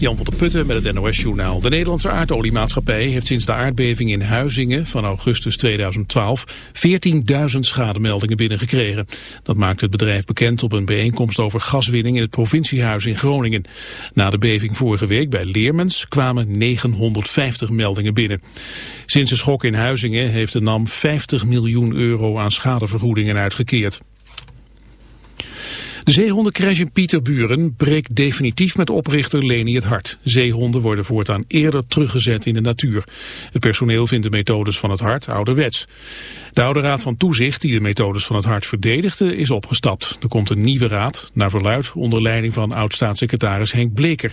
Jan van der Putten met het NOS-journaal. De Nederlandse aardoliemaatschappij heeft sinds de aardbeving in Huizingen van augustus 2012 14.000 schademeldingen binnengekregen. Dat maakt het bedrijf bekend op een bijeenkomst over gaswinning in het provinciehuis in Groningen. Na de beving vorige week bij Leermens kwamen 950 meldingen binnen. Sinds de schok in Huizingen heeft de NAM 50 miljoen euro aan schadevergoedingen uitgekeerd. De zeehondencrash in Pieterburen breekt definitief met oprichter Leni het hart. Zeehonden worden voortaan eerder teruggezet in de natuur. Het personeel vindt de methodes van het hart ouderwets. De oude raad van toezicht die de methodes van het hart verdedigde is opgestapt. Er komt een nieuwe raad, naar verluid onder leiding van oud-staatssecretaris Henk Bleker.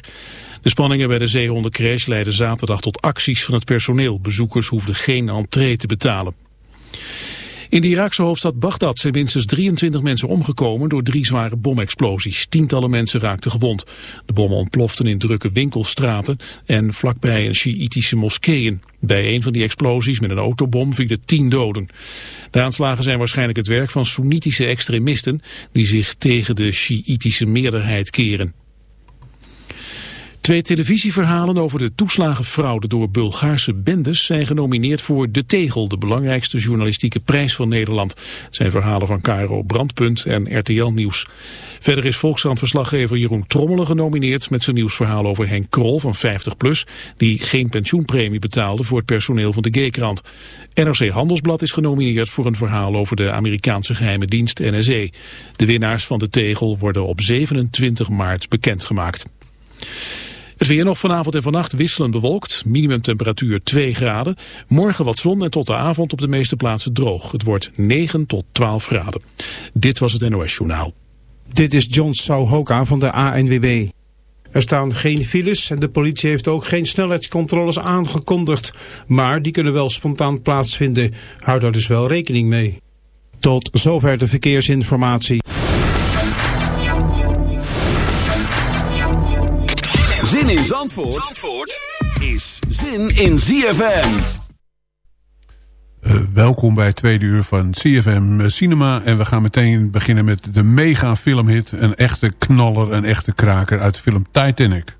De spanningen bij de zeehondencrash leidden zaterdag tot acties van het personeel. Bezoekers hoefden geen entree te betalen. In de Iraakse hoofdstad Bagdad zijn minstens 23 mensen omgekomen door drie zware bomexplosies. Tientallen mensen raakten gewond. De bommen ontploften in drukke winkelstraten en vlakbij een Sjiitische moskeeën. Bij een van die explosies met een autobom vielen tien doden. De aanslagen zijn waarschijnlijk het werk van Soenitische extremisten die zich tegen de Sjiitische meerderheid keren. Twee televisieverhalen over de toeslagenfraude door Bulgaarse bendes zijn genomineerd voor De Tegel, de belangrijkste journalistieke prijs van Nederland. Het zijn verhalen van KRO Brandpunt en RTL Nieuws. Verder is Volkskrant-verslaggever Jeroen Trommelen genomineerd met zijn nieuwsverhaal over Henk Krol van 50PLUS, die geen pensioenpremie betaalde voor het personeel van de G-krant. NRC Handelsblad is genomineerd voor een verhaal over de Amerikaanse geheime dienst NSE. De winnaars van De Tegel worden op 27 maart bekendgemaakt. Het weer nog vanavond en vannacht wisselend bewolkt. Minimumtemperatuur 2 graden. Morgen wat zon en tot de avond op de meeste plaatsen droog. Het wordt 9 tot 12 graden. Dit was het NOS Journaal. Dit is John Souhoka van de ANWB. Er staan geen files en de politie heeft ook geen snelheidscontroles aangekondigd. Maar die kunnen wel spontaan plaatsvinden. Houd daar dus wel rekening mee. Tot zover de verkeersinformatie. Zandvoort, Zandvoort is zin in ZFM. Uh, welkom bij het tweede uur van CFM Cinema. En we gaan meteen beginnen met de mega filmhit. Een echte knaller, een echte kraker uit de film Titanic.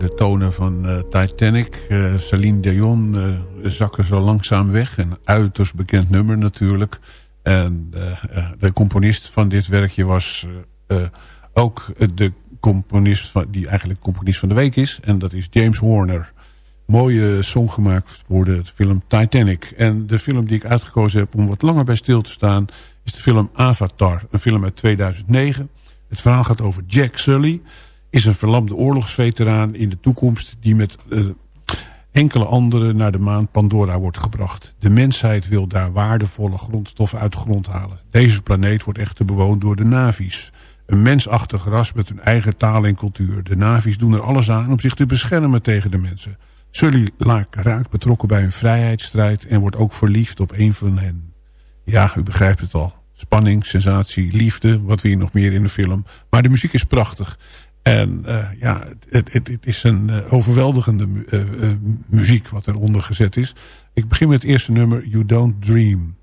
De tonen van uh, Titanic. Uh, Celine Dion uh, zakken zo langzaam weg. Een uiterst bekend nummer natuurlijk. En de componist van dit werkje was ook de componist van, die eigenlijk componist van de week is. En dat is James Horner. Mooie song gemaakt voor de film Titanic. En de film die ik uitgekozen heb om wat langer bij stil te staan... is de film Avatar. Een film uit 2009. Het verhaal gaat over Jack Sully is een verlamde oorlogsveteraan in de toekomst... die met uh, enkele anderen naar de maan Pandora wordt gebracht. De mensheid wil daar waardevolle grondstoffen uit de grond halen. Deze planeet wordt echter bewoond door de Navi's. Een mensachtig ras met hun eigen taal en cultuur. De Navi's doen er alles aan om zich te beschermen tegen de mensen. Sully raakt betrokken bij een vrijheidsstrijd... en wordt ook verliefd op een van hen. Ja, u begrijpt het al. Spanning, sensatie, liefde, wat we hier nog meer in de film. Maar de muziek is prachtig. En uh, ja, het, het, het, is een uh, overweldigende mu uh, muziek wat eronder gezet is. Ik begin met het eerste nummer, You Don't Dream.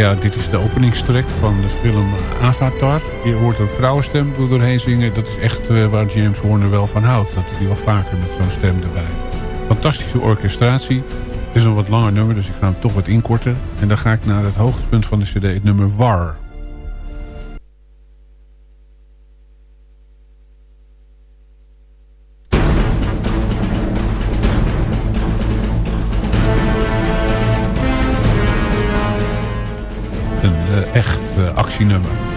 Ja, dit is de openingstrek van de film Avatar. Je hoort een vrouwenstem door doorheen zingen. Dat is echt uh, waar James Horner wel van houdt. Dat hij wel vaker met zo'n stem erbij. Fantastische orchestratie. Het is een wat langer nummer, dus ik ga hem toch wat inkorten. En dan ga ik naar het hoogtepunt van de cd, het nummer War. Uh,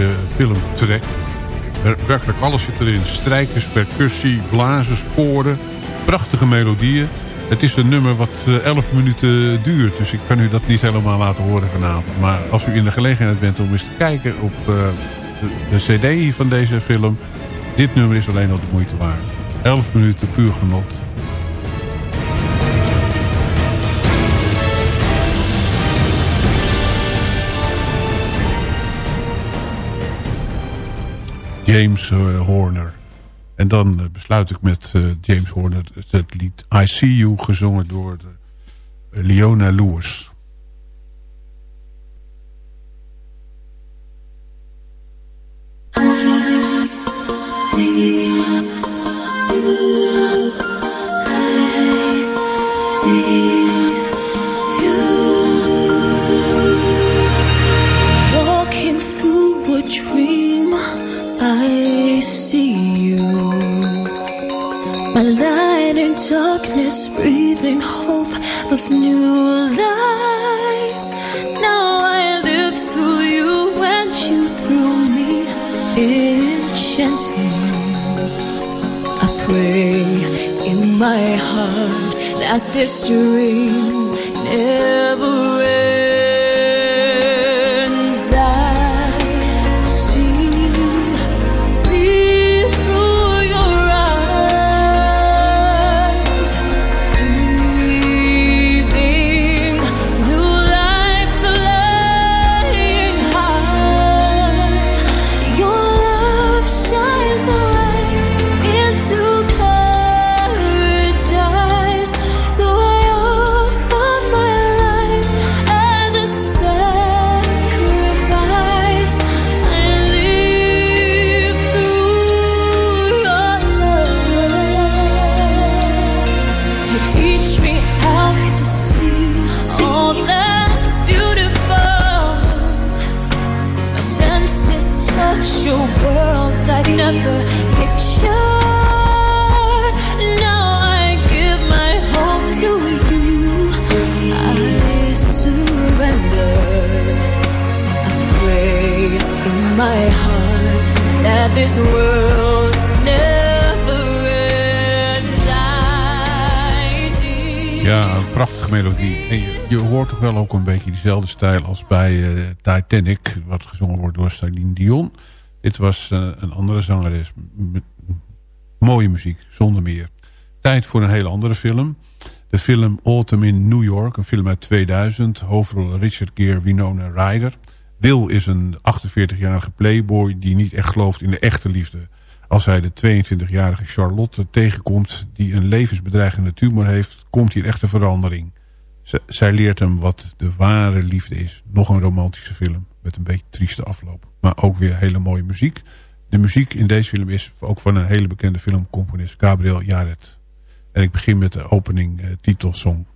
fantastische filmtrack. Werkelijk alles zit erin. Strijkers, percussie, blazen, sporen. Prachtige melodieën. Het is een nummer wat 11 eh, minuten duurt. Dus ik kan u dat niet helemaal laten horen vanavond. Maar als u in de gelegenheid bent om eens te kijken op uh, de, de, cd van deze film. Dit nummer is alleen al de moeite waard. 11 minuten puur genot. James uh, Horner. En dan uh, besluit ik met uh, James Horner het lied I See You gezongen door de, Leona Lewis. Heart that this dream wel ook een beetje diezelfde stijl als bij uh, Titanic. Wat gezongen wordt door Celine Dion. Dit was uh, een andere zangeres. mooie muziek, zonder meer. Tijd voor een hele andere film. De film Autumn in New York. Een film uit 2000. Hoofdrol Richard Gere, Winona Ryder. Will is een 48-jarige playboy die niet echt gelooft in de echte liefde. Als hij de 22-jarige Charlotte tegenkomt die een levensbedreigende tumor heeft, komt hier echt een verandering. Zij leert hem wat de ware liefde is. Nog een romantische film met een beetje trieste afloop. Maar ook weer hele mooie muziek. De muziek in deze film is ook van een hele bekende filmcomponist, Gabriel Jared. En ik begin met de opening uh, titelsong.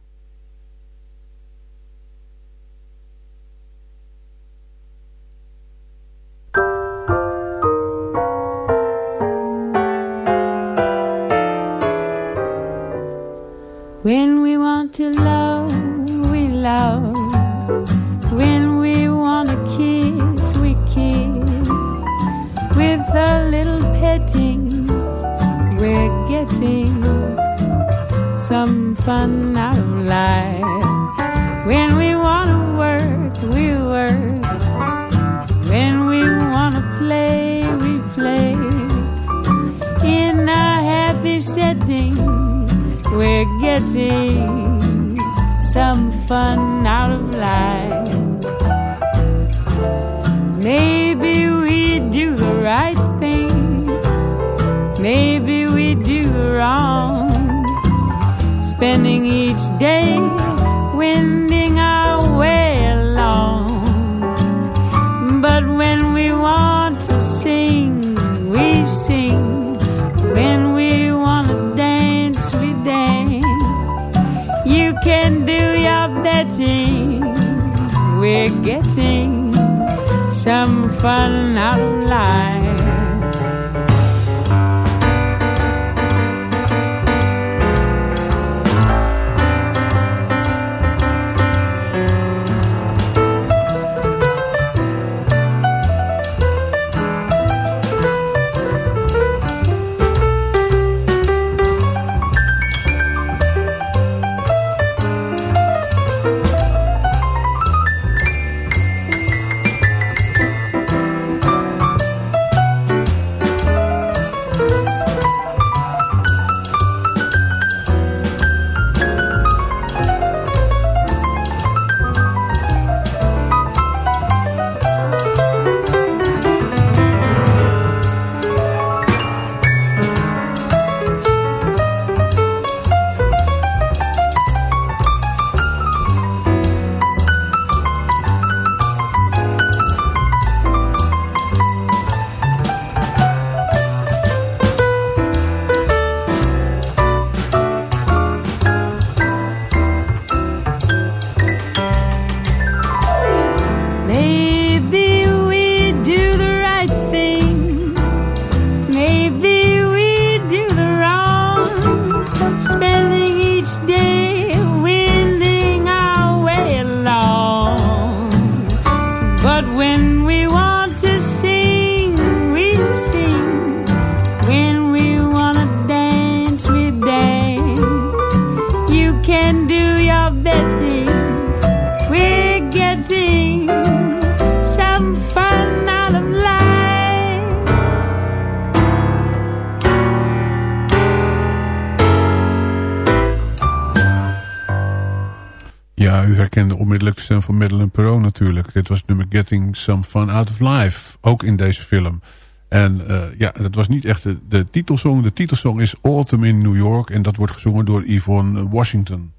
van Madeleine Perot natuurlijk. Dit was nummer Getting Some Fun Out of Life. Ook in deze film. En eh, ja, dat was niet echt de, titelsong. De titelsong is Autumn in New York. En dat wordt gezongen door Yvonne Washington.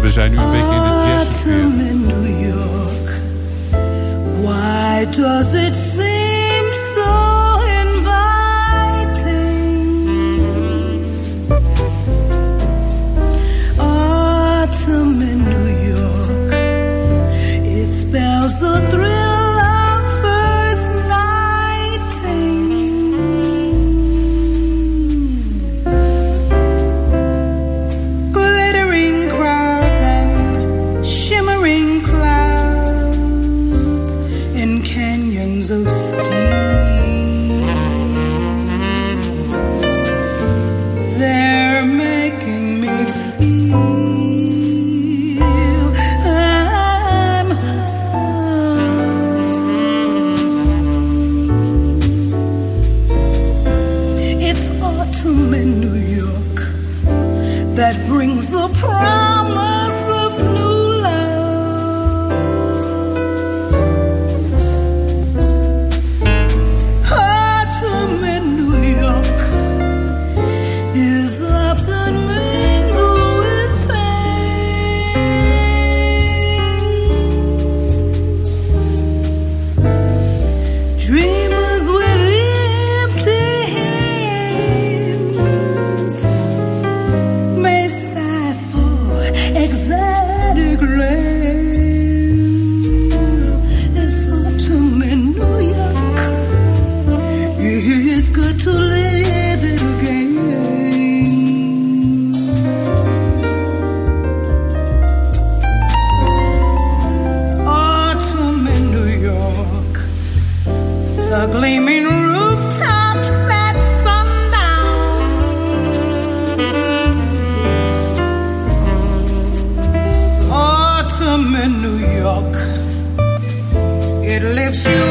We zijn nu een beetje in de jazz. Autumn in New York. Why does it seem lives you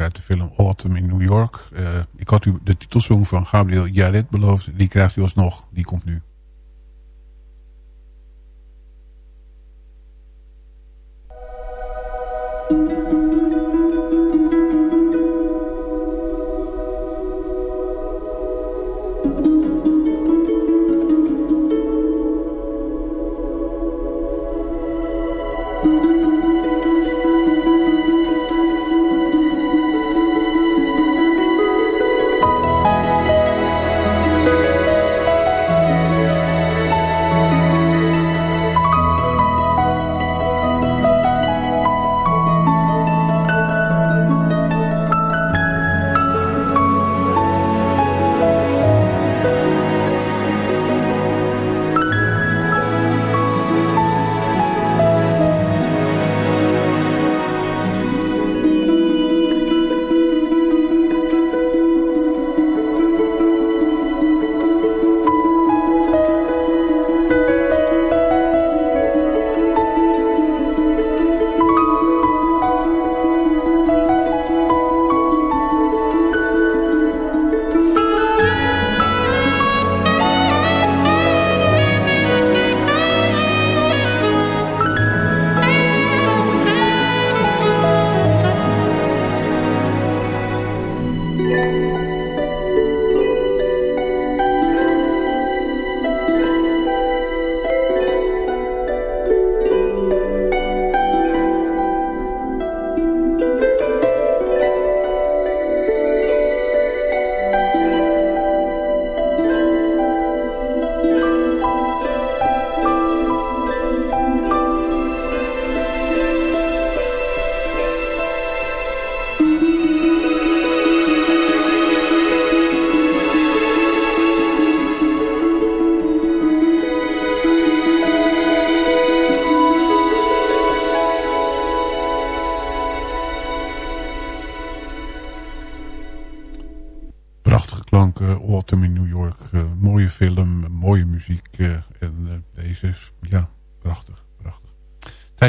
uit de film Autumn in New York. Uh, ik had u de titelsong van Gabriel Jaret beloofd. Die krijgt u alsnog. Die komt nu.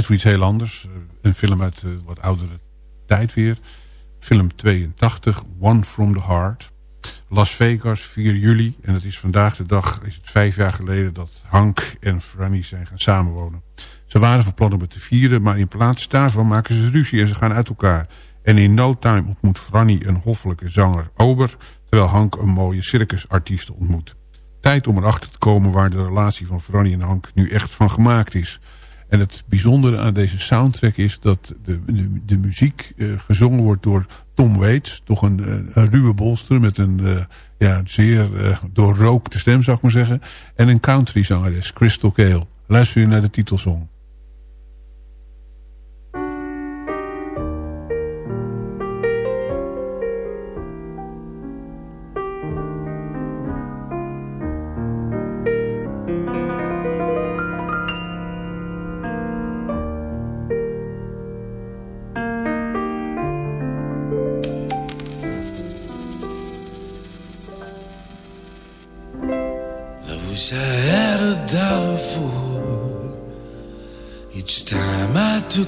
Tijd voor iets heel anders. Eh, een film uit uh, wat oudere tijd weer. Film 82, One from the Heart. Las Vegas, 4 juli. En het is vandaag de dag, is het vijf jaar geleden... dat Hank en Franny zijn gaan samenwonen. Ze waren van plan om het te vieren... maar in plaats daarvan maken ze ruzie en ze gaan uit elkaar. En in no time ontmoet Franny een hoffelijke zanger Ober... terwijl Hank een mooie circusartiest ontmoet. Tijd om erachter te komen waar de relatie van Franny en Hank nu echt van gemaakt is... En het bijzondere aan deze soundtrack is dat de, de, de muziek uh, gezongen wordt door Tom Waits. Toch een, eh, ruwe bolster met een uh, ja, zeer uh, doorrookte stem, zou ik maar zeggen. En een country zangeres, Crystal Cale. Luister u naar de titelsong.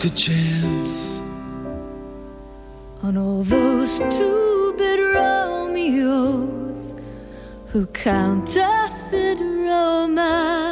A chance on all those two-bit Romeos who counterfeit romance.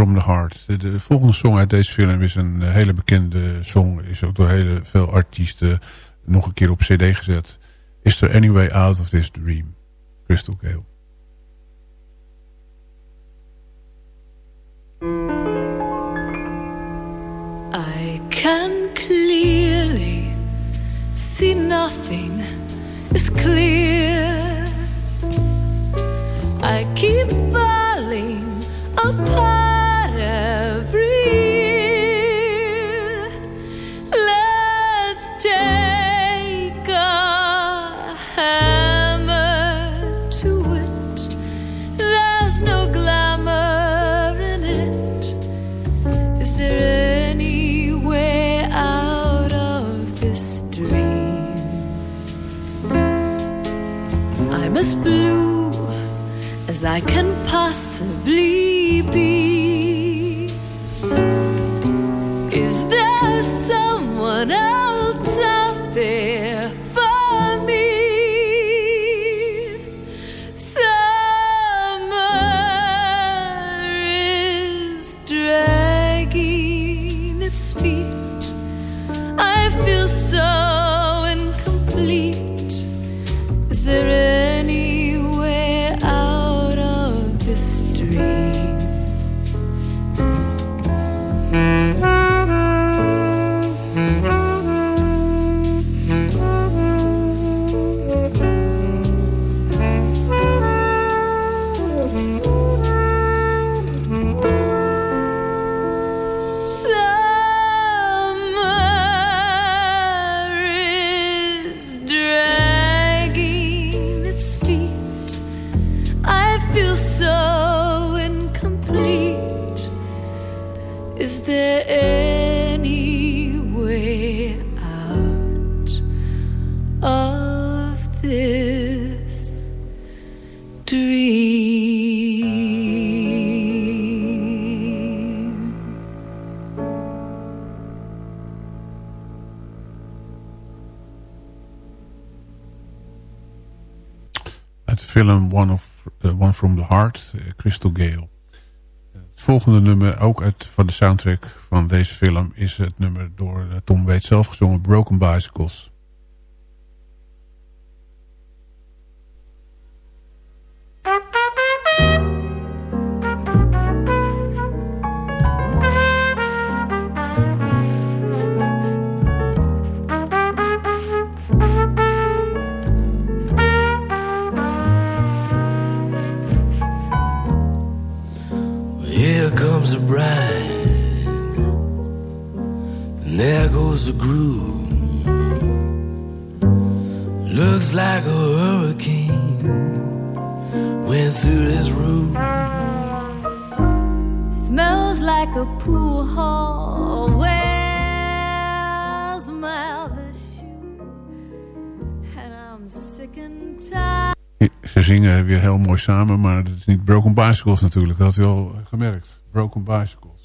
From the Heart. De volgende song uit deze film is een eh, hele bekende song. Is ook door heel veel artiesten nog een keer op cd gezet. Is there any way out of this dream? Crystal Gale. I can clearly see nothing is clear. I keep falling apart. I can possibly film One, of, eh, One from the Heart, eh, Crystal Gale. Het volgende nummer, ook uit, van de soundtrack van deze film... is het nummer door eh, Tom Waits zelf gezongen, Broken Bicycles. And I'm sick and tired. Ze zingen weer heel mooi samen, maar het is niet Broken Bicycles natuurlijk. Dat had u al gemerkt. Broken Bicycles.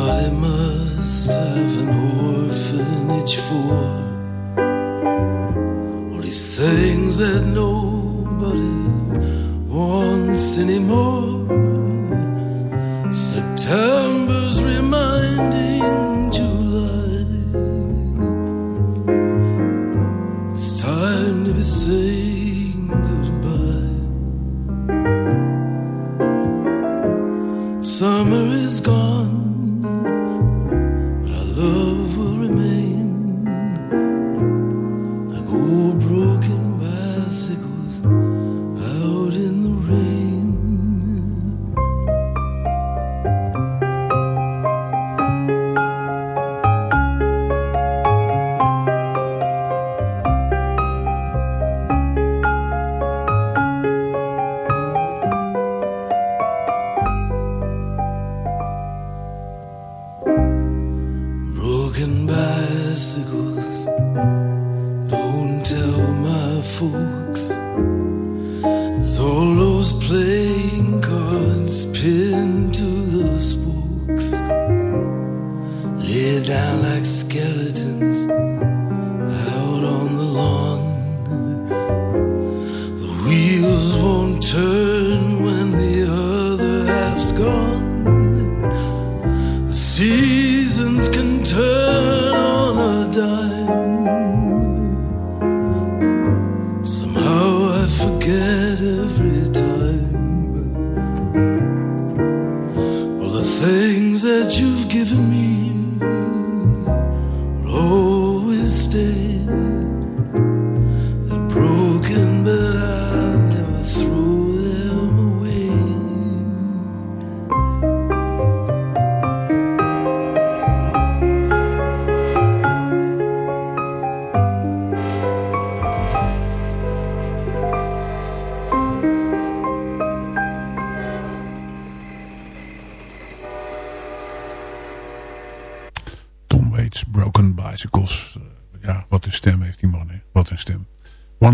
Somebody must have an orphanage for all these things that nobody wants anymore.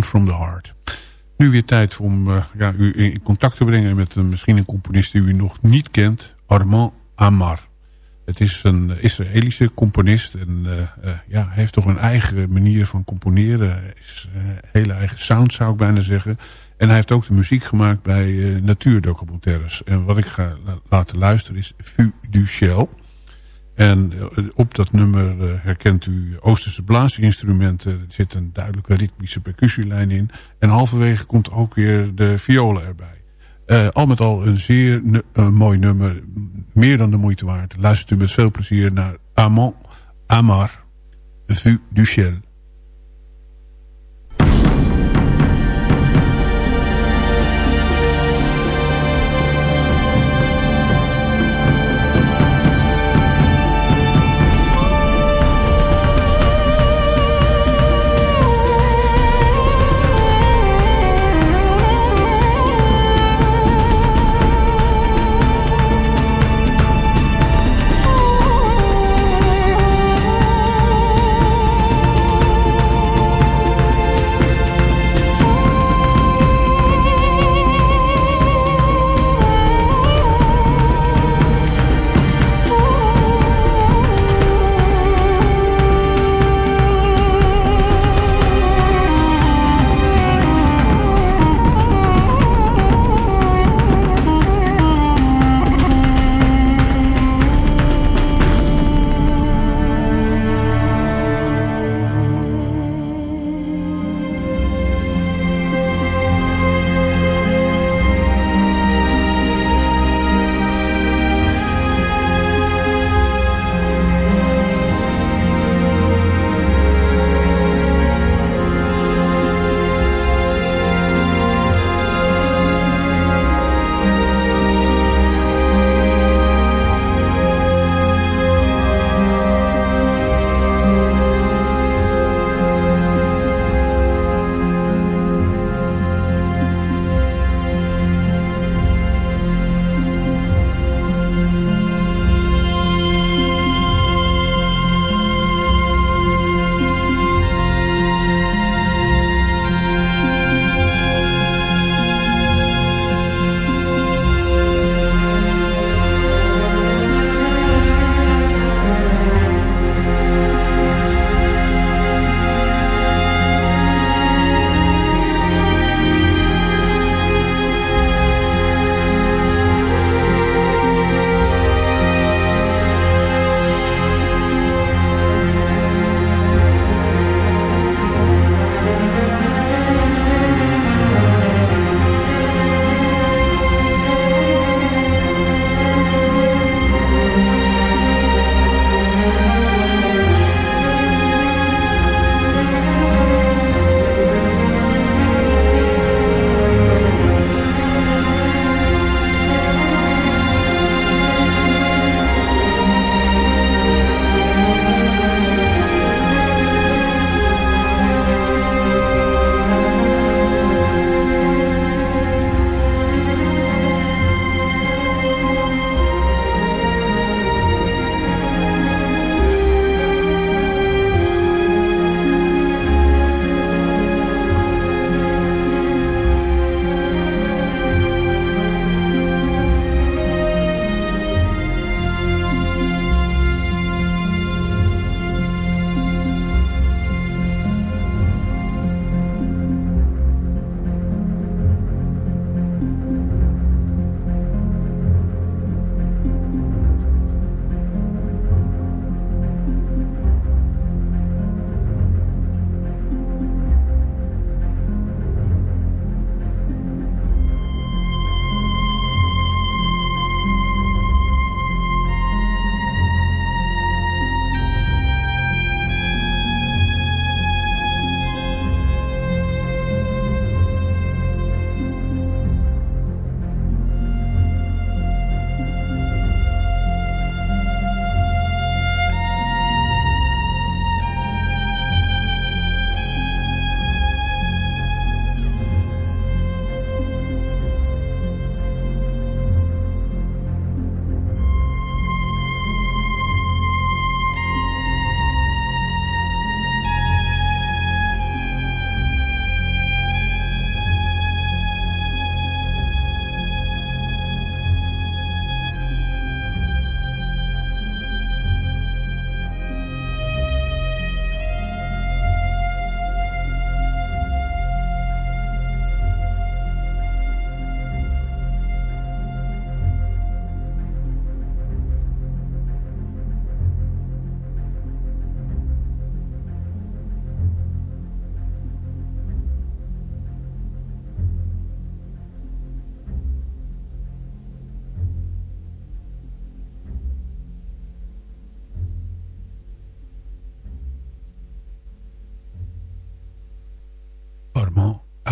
From the Heart. Nu weer tijd om eh, ja, u in contact te brengen met een, misschien een componist die u nog niet kent. Armand Amar. Het is een Israëlische componist. En eh, eh, ja, heeft toch een eigen manier van componeren. Is, eh, hele eigen sound zou ik bijna zeggen. En hij heeft ook de muziek gemaakt bij eh, natuurdocumentaires. En wat ik ga la- laten luisteren is Vu du Shell. En eh, op dat nummer eh, herkent u Oosterse blaasinstrumenten. Er zit een duidelijke ritmische percussielijn in. En halverwege komt ook weer de violen erbij. Eh, al met al een zeer mooi nummer. Meer dan de moeite waard. Luistert u met veel plezier naar Amant Amar, Vu du Ciel.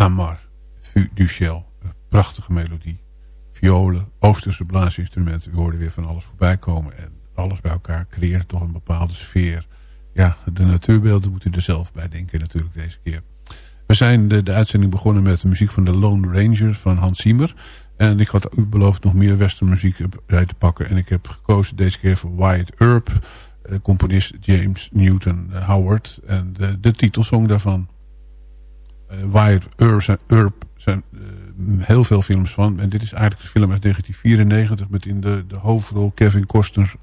Amar Vu du Shell. Een prachtige melodie. Violen, Oosterse blaasinstrumenten. We hoorden weer van alles voorbij komen. En alles bij elkaar creëert toch een bepaalde sfeer. Ja, de natuurbeelden moeten er zelf bij denken natuurlijk deze keer. We zijn de, de uitzending begonnen met de muziek van de Lone Ranger van Hans Zimmer. En ik had u beloofd nog meer westernmuziek uit te pakken. En ik heb gekozen deze keer voor Wyatt Earp. eh, Componist James Newton Howard. En de titelsong daarvan. Eh, Wired, Earp zijn eh, heel veel films van. En dit is eigenlijk de film uit 1994 met in de, de hoofdrol Kevin Costner.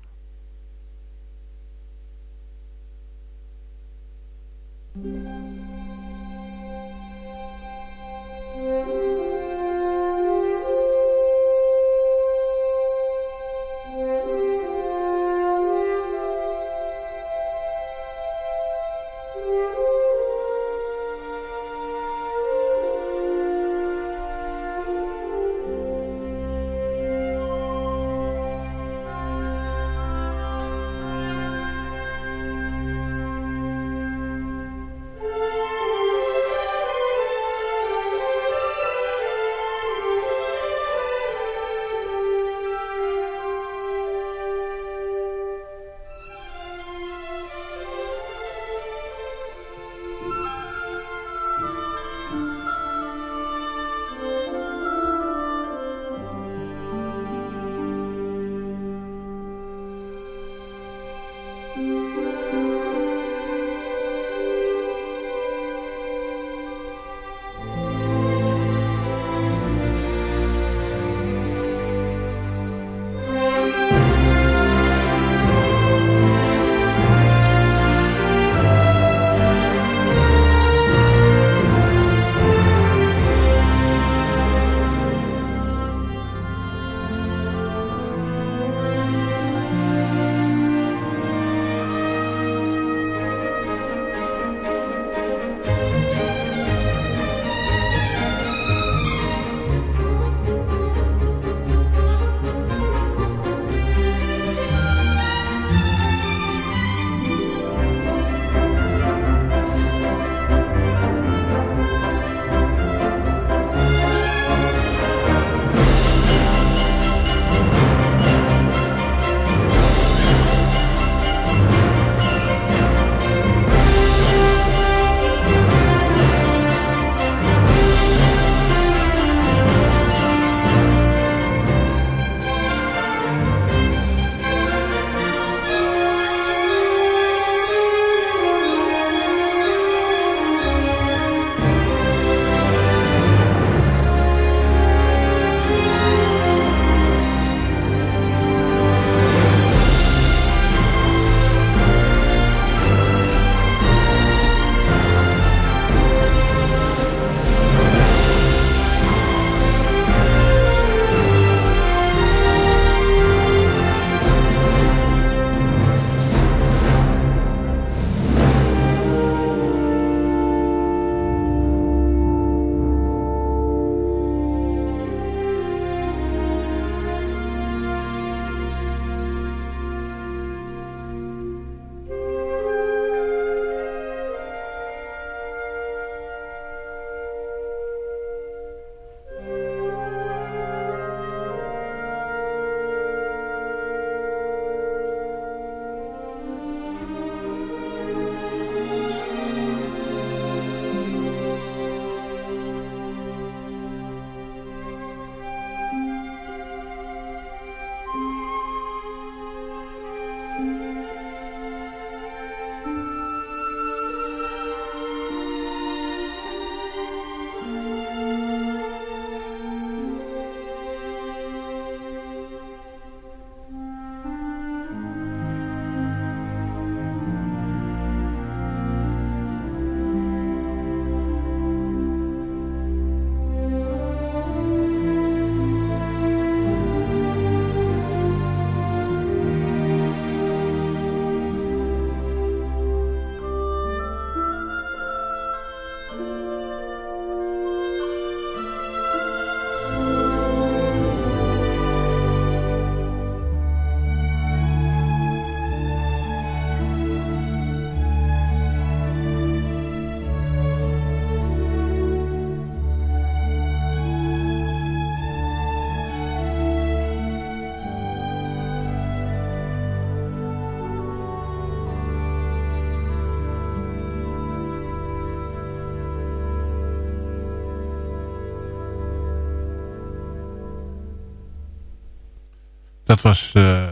Dat was eh,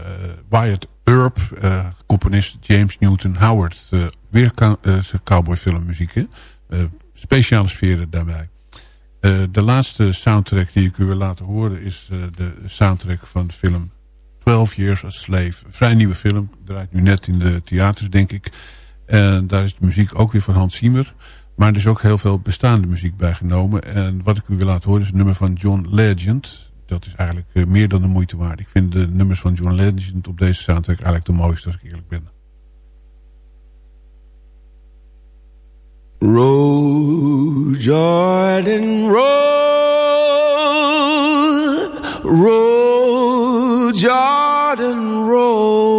Wyatt Earp, eh, componist James Newton Howard. Eh, weer zijn cowboyfilmmuziek. speciale sferen daarbij. De laatste soundtrack die ik u wil laten horen... is de soundtrack van de film 12 Years a Slave. Een vrij nieuwe film. Draait nu net in de theaters, denk ik. En daar is de muziek ook weer van Hans Zimmer. Maar er is ook heel veel bestaande muziek bij genomen. En wat ik u wil laten horen is een nummer van John Legend. Dat is eigenlijk eh, meer dan de moeite waard. Ik vind de nummers van John Legend op deze soundtrack eigenlijk de mooiste als ik eerlijk ben. Roll, Jordan, roll, roll, Jordan, roll.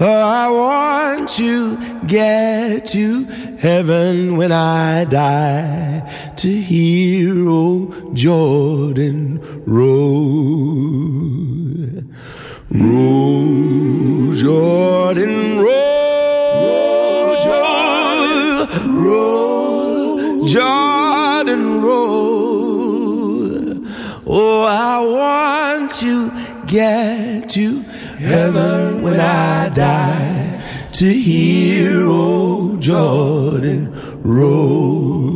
I want to get to heaven when I die to hear old Jordan roll. Roll, Jordan, roll. Roll, roll, Jordan, roll. Oh, I want to get to heaven when I die to hear old Jordan roll.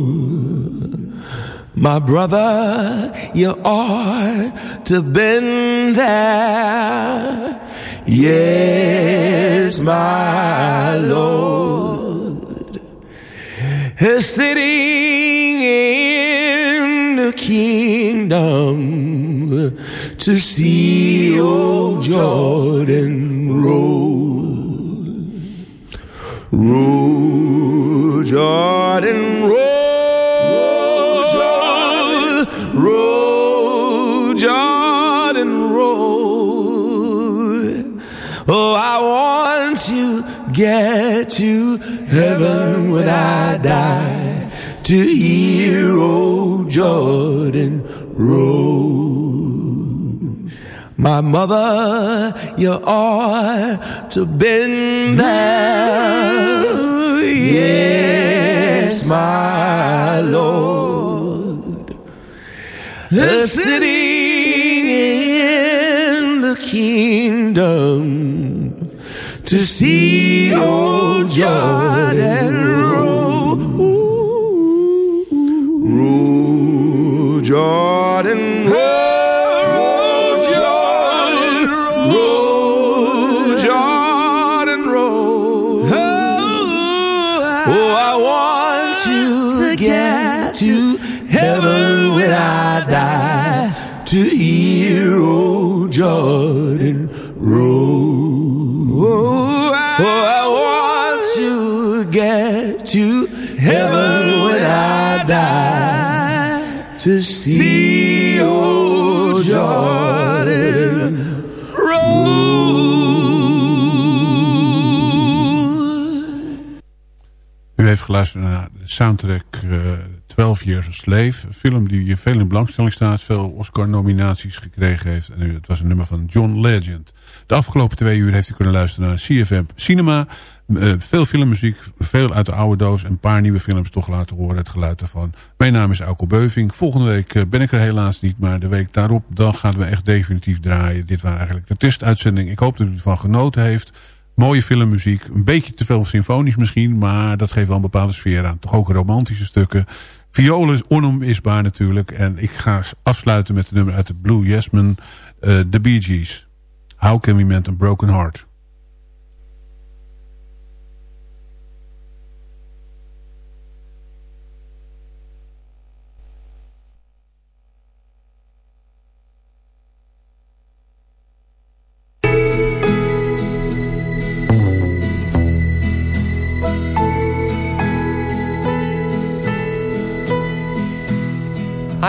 My brother, you ought to been there. Yes, my Lord. Is sitting in the kingdom to see old Jordan roll. Roll, Jordan, roll, Jordan, roll, Jordan, roll. Oh, I want to get to heaven when I die to hear old Jordan roll. My mother, you ought to been there. Yes, my Lord. Sitting in the kingdom to see old Jordan roll. Roll, Jordan, heaven when I die to see old Jordan. U heeft geluisterd naar de soundtrack eh 12 Years a Slave. Een film die veel in belangstelling staat. Veel Oscar-nominaties gekregen heeft. En het was een nummer van John Legend. De afgelopen twee uur heeft u kunnen luisteren naar CFM Cinema. Eh, veel filmmuziek, veel uit de oude doos. En een paar nieuwe films toch laten horen. Het geluid ervan. Mijn naam is Auko Beuving. Volgende week eh, ben ik er helaas niet. Maar de week daarop dan gaan we echt definitief draaien. Dit waren eigenlijk de testuitzending. Ik hoop dat u ervan genoten heeft. Mooie filmmuziek. Een beetje te veel symfonisch misschien. Maar dat geeft wel een bepaalde sfeer aan. Toch ook romantische stukken. Violen is onomisbaar natuurlijk. En ik ga afsluiten met de nummer uit het Blue Jasmine. eh The Bee Gees. How can we mend a broken heart?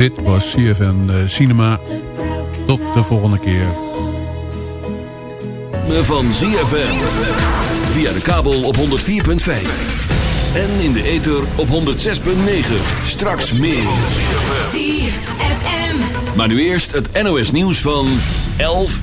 Dit was CFN eh, Cinema. Tot de volgende keer. Van ZFM. Via de kabel op 104.5. En in de ether op 106.9. Straks meer. Maar nu eerst het NOS nieuws van 11